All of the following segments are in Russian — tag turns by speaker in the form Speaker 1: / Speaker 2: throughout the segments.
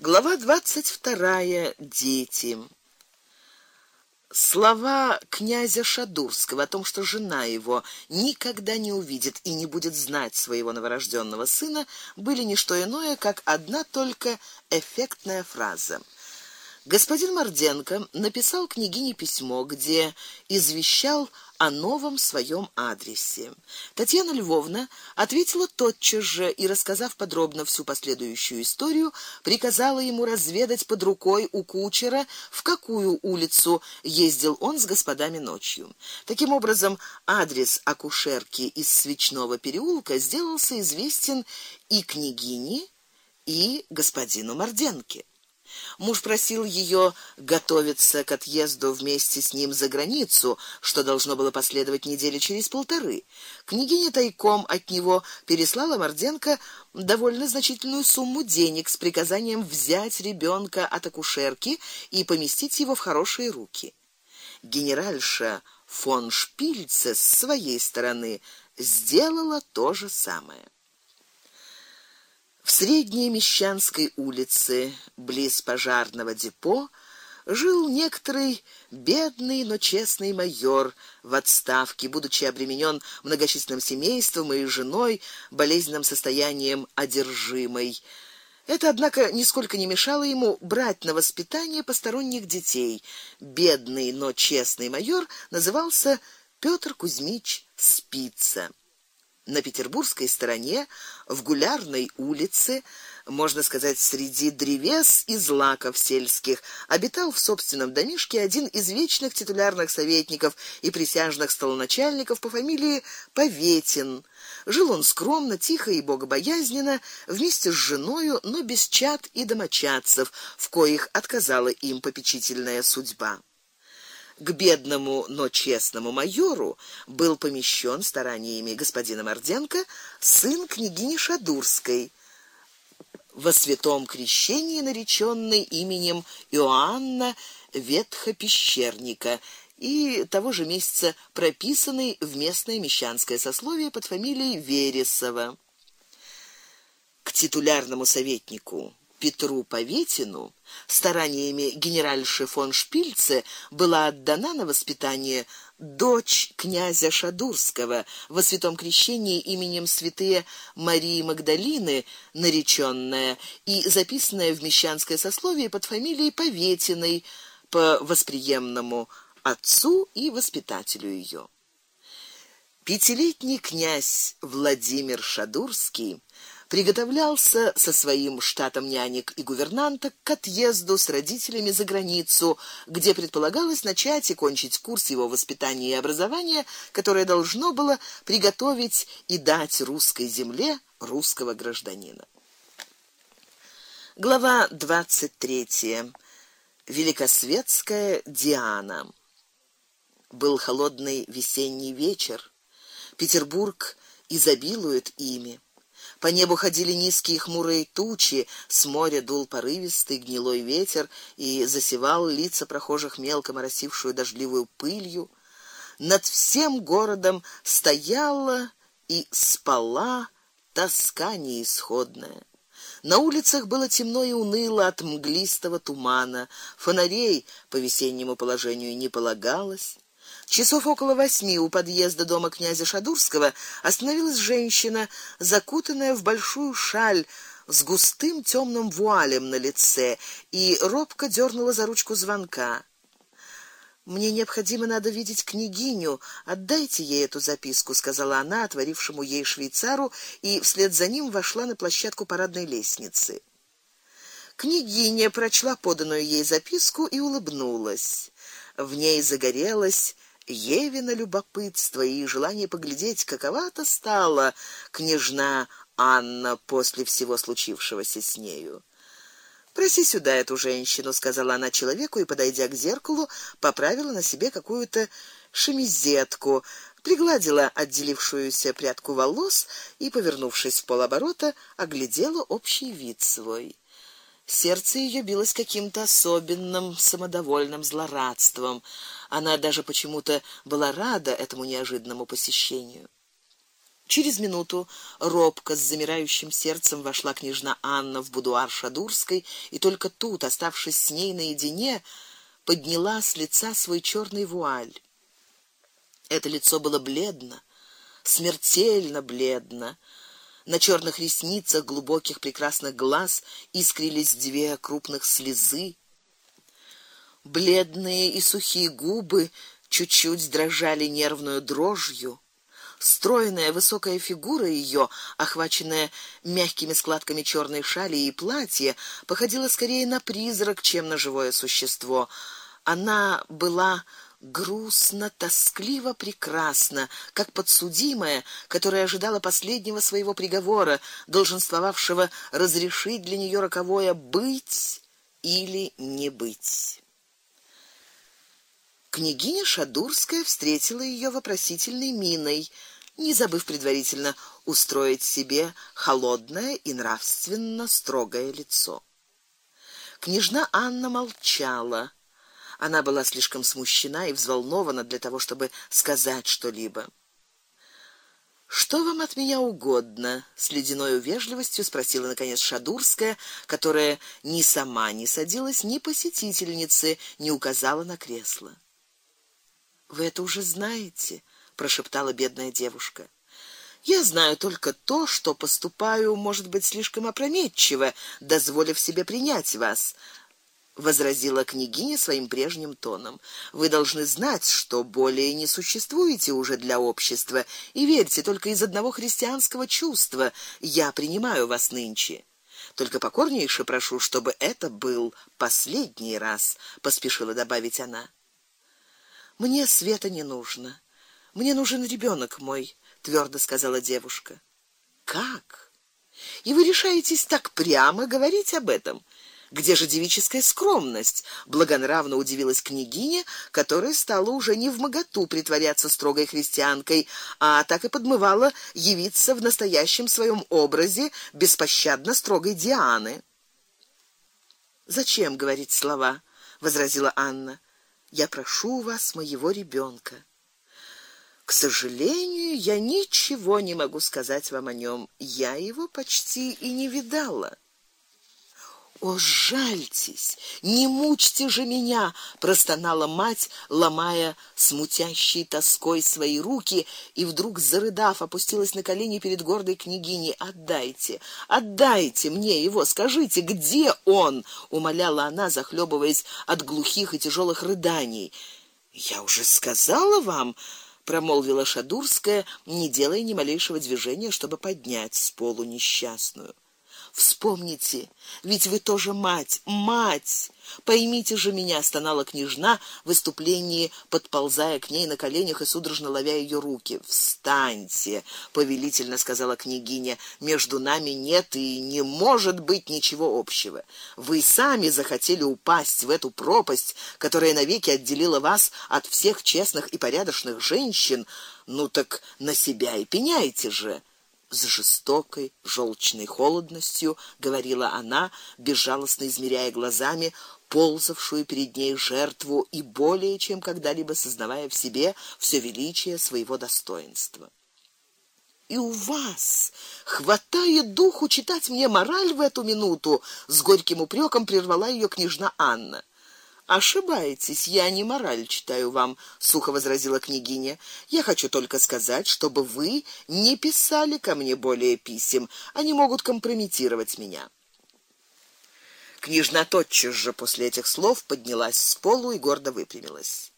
Speaker 1: Глава двадцать вторая. Дети. Слова князя Шадурского о том, что жена его никогда не увидит и не будет знать своего новорожденного сына, были не что иное, как одна только эффектная фраза. Господин Морденко написал княгине письмо, где извещал о новом своем адресе. Татьяна Львовна ответила тотчас же и, рассказав подробно всю последующую историю, приказала ему разведать под рукой у кучера, в какую улицу ездил он с господами ночью. Таким образом, адрес акушерки из Свечного переулка сделался известен и княгине, и господину Морденке. Муж просил ее готовиться к отъезду вместе с ним за границу, что должно было последовать недели через полторы. Княгиня тайком от него переслала Морденко довольно значительную сумму денег с приказанием взять ребенка от акушерки и поместить его в хорошие руки. Генеральша фон Шпильце с своей стороны сделала то же самое. В Средней Мещанской улице, близ пожарного депо, жил некоторый бедный, но честный майор в отставке, будучи обременен многочисленным семейством и женой, болезненным состоянием одержимой. Это однако нисколько не мешало ему брать на воспитание посторонних детей. Бедный, но честный майор назывался Петр Кузьмич Спица на петербургской стороне, в Гулярной улице, можно сказать, среди древес и злаков сельских, обитал в собственном домишке один из вечных титулярных советников и присяжных столоначальников по фамилии Поветин. Жил он скромно, тихо и богобоязненно, вместе с женою, но без чад и домочадцев, в коих отказала им попечительная судьба к бедному, но честному майору был помещен стараниями господина Морденко сын княгини Шадурской, во святом крещении наречённый именем Иоанна Ветхопещерника и того же месяца прописанный в местное мещанское сословие под фамилией Вересова. К титулярному советнику Петру Поветину стараниями генеральши фон Шпильце была отдана на воспитание дочь князя Шадурского во святом крещении именем святые Марии Магдалины, наречённая и записанная в мещанское сословие под фамилией Поветиной по восприемному отцу и воспитателю её. Пятилетний князь Владимир Шадурский приготовлялся со своим штатом нянек и гувернанток к отъезду с родителями за границу, где предполагалось начать и кончить курс его воспитания и образования, которое должно было приготовить и дать русской земле русского гражданина. Глава двадцать третья. Великосветская Диана. Был холодный весенний вечер. Петербург изобилует ими. По небу ходили низкие хмурые тучи, с моря дул порывистый гнилой ветер и засевал лица прохожих мелко моросившую дождливую пылью. Над всем городом стояла и спала тоска неисходная. На улицах было темно и уныло от мглистого тумана, фонарей по весеннему положению не полагалось. Часов около восьми у подъезда дома князя Шадурского остановилась женщина, закутанная в большую шаль с густым темным вуалем на лице, и робко дернула за ручку звонка. Мне необходимо надо видеть княгиню. Отдайте ей эту записку, сказала она отворившему ей швейцару, и вслед за ним вошла на площадку парадной лестницы. Княгиня прочла поданную ей записку и улыбнулась. В ней загорелась Евина любопытство и желание поглядеть, какова-то стала княжна Анна после всего случившегося с нею. Проси сюда эту женщину, сказала она человеку и подойдя к зеркалу, поправила на себе какую-то шемизетку, пригладила отделившуюся прядку волос и, повернувшись в полоборота, оглядела общий вид свой. Сердце ее билось каким-то особенным самодовольным злорадством. Она даже почему-то была рада этому неожиданному посещению. Через минуту робко с замирающим сердцем вошла княжна Анна в будуар Шадурской, и только тут, оставшись с ней наедине, подняла с лица свой черный вуаль. Это лицо было бледно, смертельно бледно. На черных ресницах глубоких прекрасных глаз искрились две крупных слезы. Бледные и сухие губы чуть-чуть дрожали нервную дрожью. Стройная высокая фигура ее, охваченная мягкими складками черной шали и платья, походила скорее на призрак, чем на живое существо. Она была грустно, тоскливо прекрасна, как подсудимая, которая ожидала последнего своего приговора, долженствовавшего разрешить для нее роковое быть или не быть. Княгиня Шадурская встретила ее вопросительной миной, не забыв предварительно устроить себе холодное и нравственно строгое лицо. Княжна Анна молчала. Она была слишком смущена и взволнована для того, чтобы сказать что-либо. Что вам от меня угодно? с ледяной вежливостью спросила наконец Шадурская, которая ни сама не садилась, ни посетительнице не указала на кресло. Вы это уже знаете, прошептала бедная девушка. Я знаю только то, что поступаю, может быть, слишком опрометчиво, дозволив себе принять вас, возразила княгиня своим прежним тоном. Вы должны знать, что более не существуете уже для общества, и верьте, только из одного христианского чувства я принимаю вас нынче. Только покорнейше прошу, чтобы это был последний раз, поспешила добавить она. Мне света не нужно. Мне нужен ребенок мой, твердо сказала девушка. Как? И вы решаетесь так прямо говорить об этом? Где же девическая скромность? Благонравно удивилась княгиня, которая стала уже не в моготу притворяться строгой христианкой, а так и подмывала явиться в настоящем своем образе беспощадно строгой Дианы. Зачем говорить слова? возразила Анна. Я прошу у вас моего ребенка. К сожалению, я ничего не могу сказать вам о нем. Я его почти и не видала. О, жальтесь, не мучьте же меня, простонала мать, ломая смутящей тоской свои руки и вдруг зарыдав опустилась на колени перед гордой княгиней. Отдайте, отдайте мне его, скажите, где он? умоляла она, захлебываясь от глухих и тяжелых рыданий. Я уже сказала вам, промолвила Шадурская, не делая ни малейшего движения, чтобы поднять с полу несчастную. Вспомните, ведь вы тоже мать, мать. Поймите же меня, стонала княжна в выступлении, подползая к ней на коленях и судорожно ловя ее руки. Встаньте, повелительно сказала княгиня. Между нами нет и не может быть ничего общего. Вы сами захотели упасть в эту пропасть, которая навеки отделила вас от всех честных и порядочных женщин. Ну так на себя и пеняйте же с жестокой, желчной холодностью говорила она, безжалостно измеряя глазами ползавшую перед ней жертву и более чем когда-либо сознавая в себе все величие своего достоинства. И у вас хватает духу читать мне мораль в эту минуту, с горьким упреком прервала ее княжна Анна. Ошибаетесь, я не мораль читаю вам, сухо возразила княгиня. Я хочу только сказать, чтобы вы не писали ко мне более писем, они могут компрометировать меня. Княжна тотчас же после этих слов поднялась с полу и гордо выпрямилась.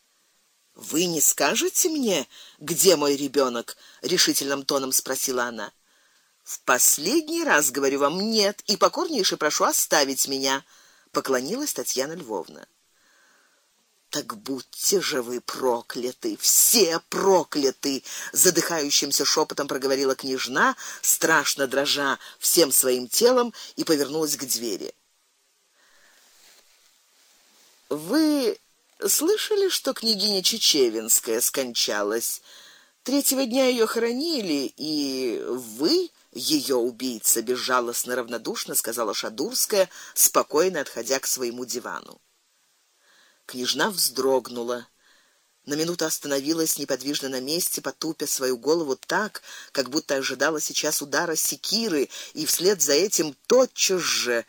Speaker 1: Вы не скажете мне, где мой ребенок? решительным тоном спросила она. В последний раз говорю вам нет и покорнейше прошу оставить меня, поклонилась Татьяна Львовна. Так будьте же вы прокляты, все прокляты, задыхающимся шепотом проговорила княжна, страшно дрожа всем своим телом и повернулась к двери. Вы слышали, что княгиня Чечевинская скончалась? Третьего дня ее хоронили, и вы ее убийца, безжалостно равнодушно сказала Шадурская, спокойно отходя к своему дивану. Княжна вздрогнула. на минуту остановилась неподвижно на месте, потупя свою голову так, как будто ожидала сейчас удара секиры, и вслед за этим тотчас же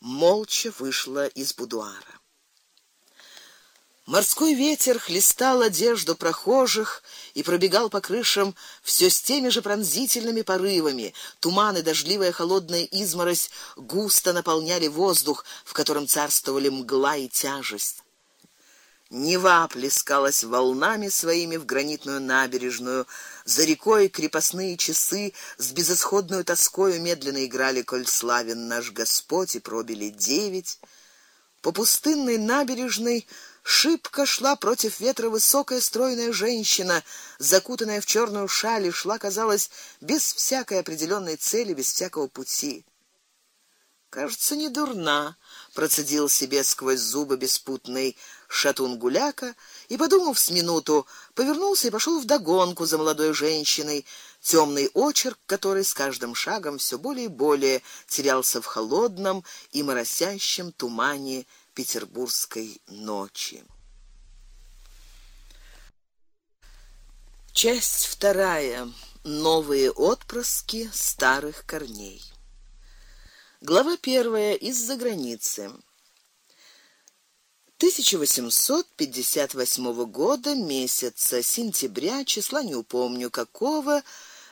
Speaker 1: молча вышла из будуара. Морской ветер хлестал одежду прохожих и пробегал по крышам все с теми же пронзительными порывами. Туман и дождливая холодная изморозь густо наполняли воздух, в котором царствовали мгла и тяжесть. Нева плескалась волнами своими в гранитную набережную, за рекой крепостные часы с безысходной тоскою медленно играли коль славен наш Господь и пробили девять. По пустынной набережной Шибко шла против ветра высокая стройная женщина, закутанная в черную шаль, и шла, казалось, без всякой определенной цели, без всякого пути. Кажется, не дурна, процедил себе сквозь зубы беспутный шатун Гуляка и, подумав с минуту, повернулся и пошел в догонку за молодой женщиной, темный очерк который с каждым шагом все более и более терялся в холодном и моросящем тумане петербургской ночи. Часть вторая. Новые отпрыски старых корней. Глава первая из-за границы. 1858 года месяца сентября, числа не упомню какого,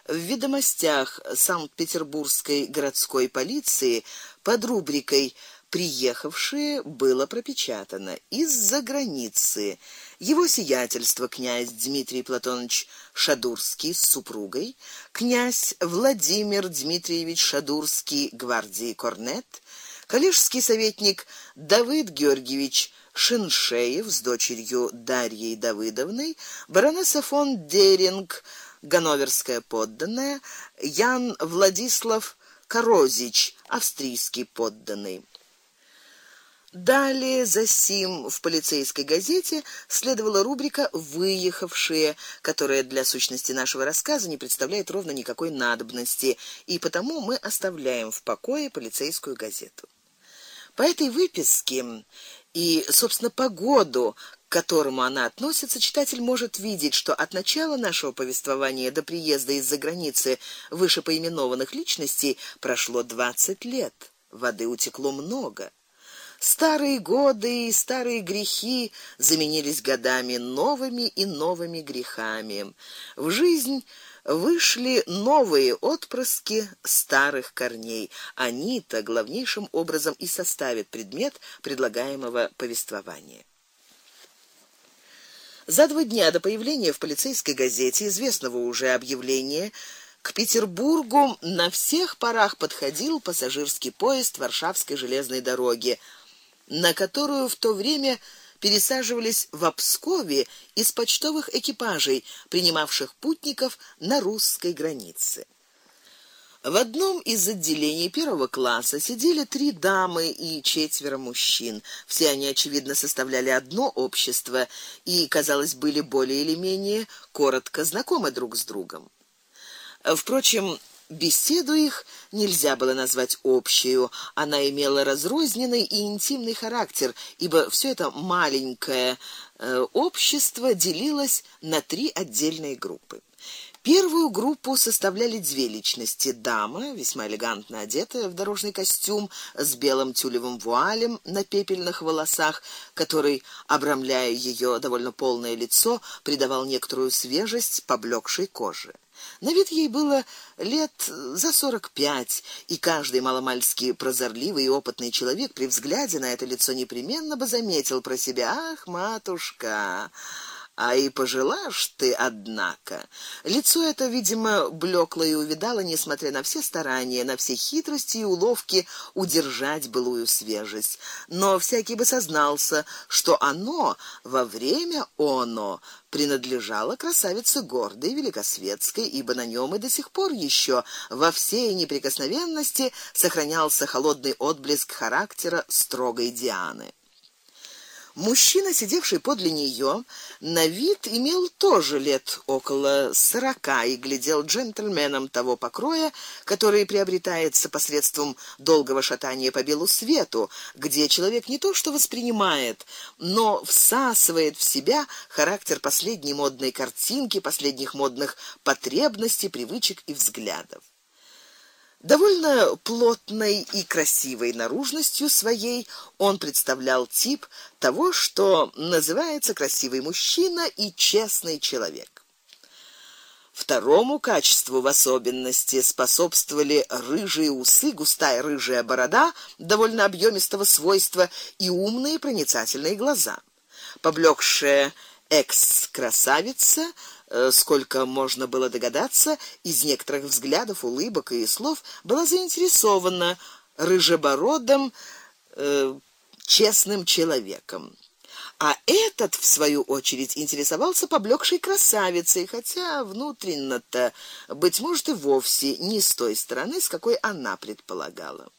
Speaker 1: в ведомостях Санкт-Петербургской городской полиции под рубрикой приехавшие было пропечатано из-за границы. Его сиятельство князь Дмитрий Платонович Шадурский с супругой, князь Владимир Дмитриевич Шадурский гвардии корнет, коллежский советник Давид Георгиевич Шиншеев с дочерью Дарьей Давыдовной, баронесса фон Деринг, ганноверская подданная, Ян Владислав Корозич, австрийский подданный. Далее за сим в полицейской газете следовала рубрика выехавшие, которая для сущности нашего рассказа не представляет ровно никакой надобности, и потому мы оставляем в покое полицейскую газету. По этой выписке и, собственно, по году, к которому она относится, читатель может видеть, что от начала нашего повествования до приезда из-за границы вышепоименованных личностей прошло двадцать лет. Воды утекло много. Старые годы и старые грехи заменились годами новыми и новыми грехами. В жизнь вышли новые отпрыски старых корней. Они-то главнейшим образом и составят предмет предлагаемого повествования. За два дня до появления в полицейской газете известного уже объявления к Петербургу на всех парах подходил пассажирский поезд Варшавской железной дороги на которую в то время пересаживались в Обскове из почтовых экипажей, принимавших путников на русской границе. В одном из отделений первого класса сидели три дамы и четверо мужчин. Все они очевидно составляли одно общество и, казалось, были более или менее коротко знакомы друг с другом. Впрочем, Беседу их нельзя было назвать общую, она имела разрозненный и интимный характер, ибо все это маленькое э, общество делилось на три отдельные группы. Первую группу составляли две личности: дама, весьма элегантно одетая в дорожный костюм с белым тюлевым вуалем на пепельных волосах, который, обрамляя ее довольно полное лицо, придавал некоторую свежесть поблекшей коже. На вид ей было лет за сорок пять, и каждый маломальски прозорливый и опытный человек при взгляде на это лицо непременно бы заметил про себя: "Ах, матушка, а и пожелаешь ты, однако. Лицо это, видимо, блекло и увидало, несмотря на все старания, на все хитрости и уловки удержать былую свежесть. Но всякий бы сознался, что оно во время оно принадлежало красавице гордой великосветской, ибо на нем и до сих пор еще во всей неприкосновенности сохранялся холодный отблеск характера строгой Дианы. Мужчина, сидевший подле нее, на вид имел тоже лет около сорока и глядел джентльменом того покроя, который приобретается посредством долгого шатания по белу свету, где человек не то что воспринимает, но всасывает в себя характер последней модной картинки, последних модных потребностей, привычек и взглядов. Довольно плотной и красивой наружностью своей он представлял тип того, что называется красивый мужчина и честный человек. Второму качеству в особенности способствовали рыжие усы, густая рыжая борода довольно объемистого свойства и умные проницательные глаза. Поблекшая экс-красавица сколько можно было догадаться из некоторых взглядов, улыбок и слов, была заинтересована рыжебородым э, честным человеком. А этот в свою очередь интересовался поблекшей красавицей, хотя внутренне-то быть может и вовсе не с той стороны, с какой она предполагала.